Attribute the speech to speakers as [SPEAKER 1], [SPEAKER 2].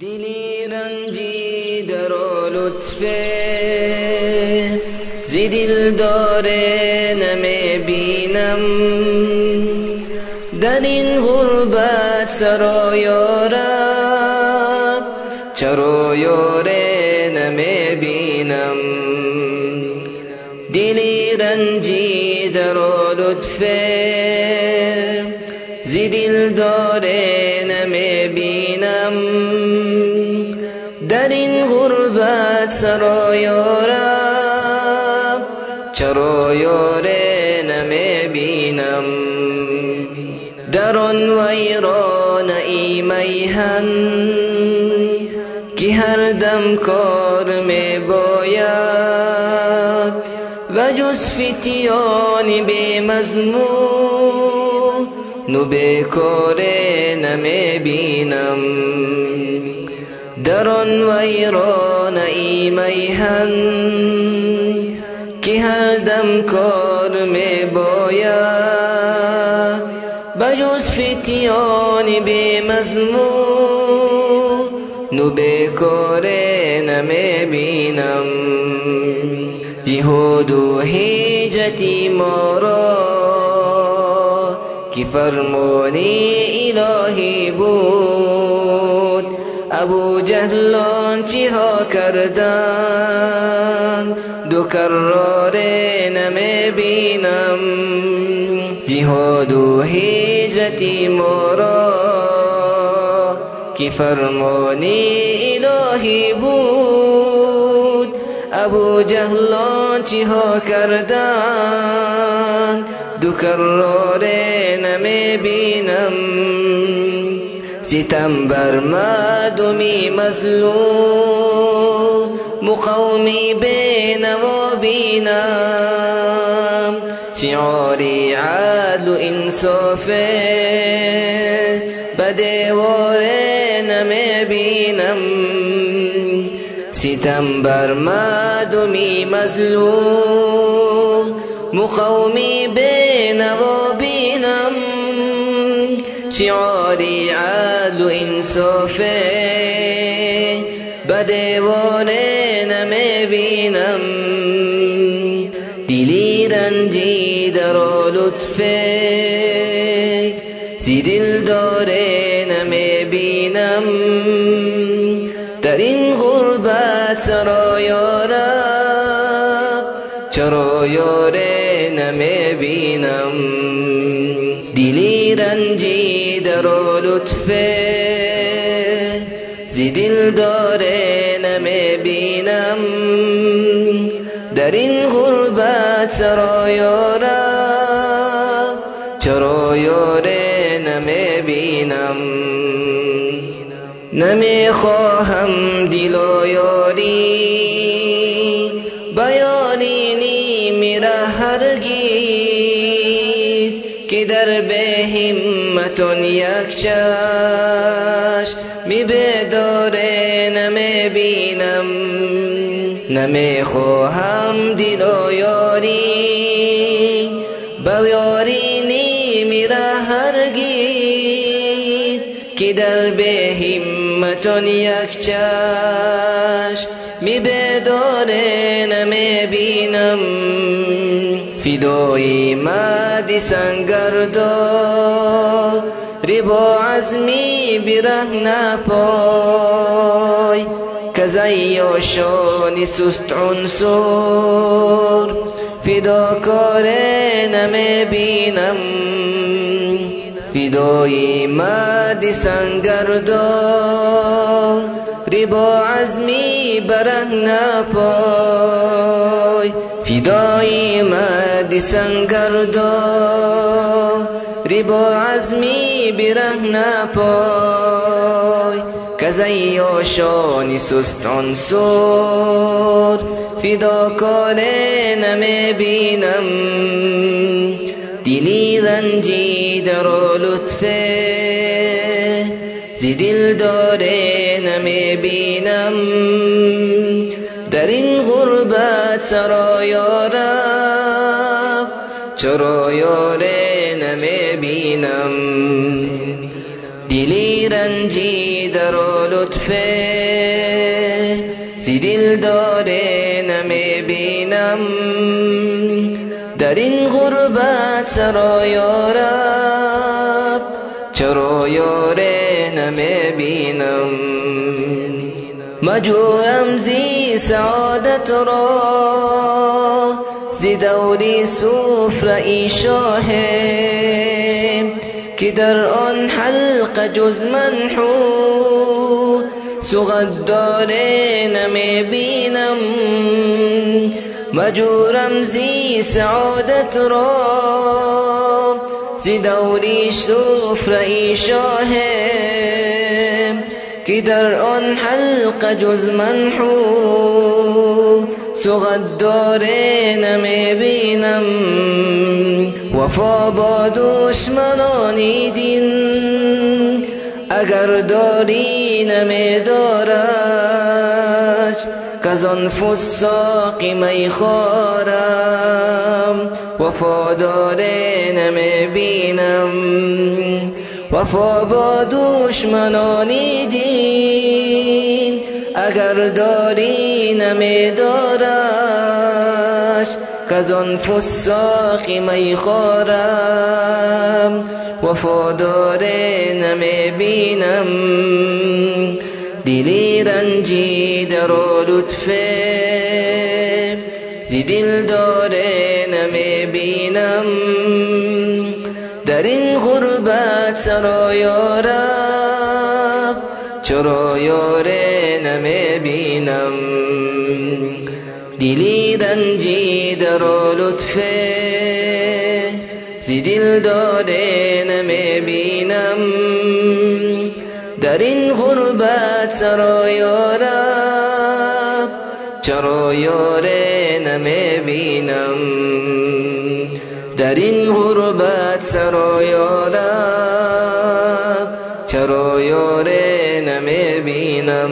[SPEAKER 1] دلی رنجی در لطفه. زی دل داره نمی بینم. در این غربت سرا یارم چرا یاره نمی بینم. دلی رنجی در لطفه. دل داره نمی بینم. در این غربت سرا یارم چرا یاره نمی بینم. در آن ویران ای میهن که هر دم کار می باید. و جز فتیان به مضمون نو بیکار نمی بینم. در آن ویران ای میهن که هر دم کار می باید. بجز فتیان به مضمون نو بیکار نمی بینم. جهود و هیجتی ما که فرمانی الهی بود. ابو جهلان چی ها کردن دو کرار نمی بینم. جهاد و هجرتی مورا که فرمانی الهی بود. ابو جهلان چی ها کردن دو کرار نمی بینم ستم بر مردمی مظلوم. مقومی بینوا بینم. شعاری عدل و انصاف بدوار نمی بینم ستم بر مردمی مظلوم. مقومی بینوا بینم. شعاری عدل و انصاف بدوار نمی بینم دلی رنجی در لطفه. زی دل داره نمی بینم در این غربت سرا دلی رنجی در لطفه. زی دل داره نمی بینم. در این غربت سرا یارم چرا یاره نمی بینم. نمی خواهم دل و یاری بیانی نیمیره هرگیز که در به همتون یک چشم می بداره نمی بینم نمی خواهم دل و یاری. با یاری نیمیره هرگیز که در به همتون یک چشم می بداره نمی بینم فدای مدی سنگردا ربا عزمی بره نپای. کزی شانی سست عنصر فداکار نمی بینم فدای سنگردا ربا عزمی بره نپای. فدای مدی سنگردا. ربا عزمی بره نپای. کزی شانی سست عنصر فداکار نمی بینم. دلی رنجی در لطفه. دل داره نمی بینم. در این غربت سرا یارم چرا یاره نمی بینم. دلی رنجی در لطفه دل داره نمی بینم. در این غربت سرا یارب چرا یاره نمی بینم مجورم زی سعادت را زی دوری ای شاهه که در آن حلق جز منحو. سغد داره نمی بینم مجورم زی سعادت را زی دوری ای شاهه که در آن حلق جز منحو سغد داره نمی بینم. وفا با دشمنانی دین اگر داری نمی دارد کز آن فساقی می خارم وفاداره نمی بینم وفا با دشمنانی دین. اگر داری نمی دارش کز آن فساقی می خارم وفاداره نمی بینم دلی رنجی در لطفه. زی دل داره نمی بینم. در این غربت سرا یارب چرا یاره نمی بینم. دلی رنجی در لطفه زی دل داره نمی بینم. در این غربت سرا یارب چرا یاره نمی بینم. در این غربت سرا یارب چرا یاره نمی بینم.